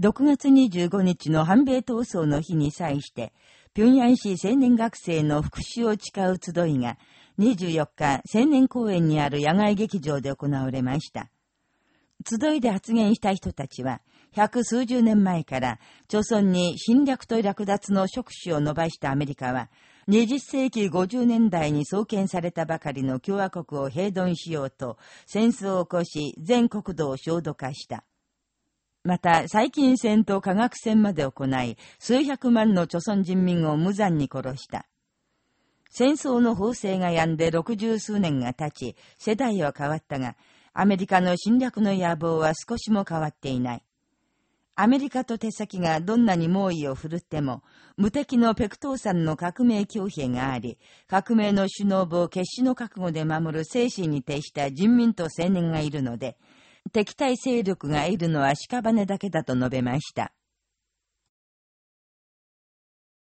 6月25日の反米闘争の日に際して、平壌市青年学生の復讐を誓う集いが、24日、青年公園にある野外劇場で行われました。集いで発言した人たちは、百数十年前から、朝鮮に侵略と略奪の触手を伸ばしたアメリカは、20世紀50年代に創建されたばかりの共和国を平頓しようと、戦争を起こし、全国土を焦土化した。また、最近戦と科学戦まで行い、数百万の朝鮮人民を無残に殺した。戦争の法制が止んで六十数年が経ち、世代は変わったが、アメリカの侵略の野望は少しも変わっていない。アメリカと手先がどんなに猛威を振るっても、無敵のペクトーさんの革命強兵があり、革命の首脳部を決死の覚悟で守る精神に徹した人民と青年がいるので、敵対勢力がいるのは屍だけだと述べました。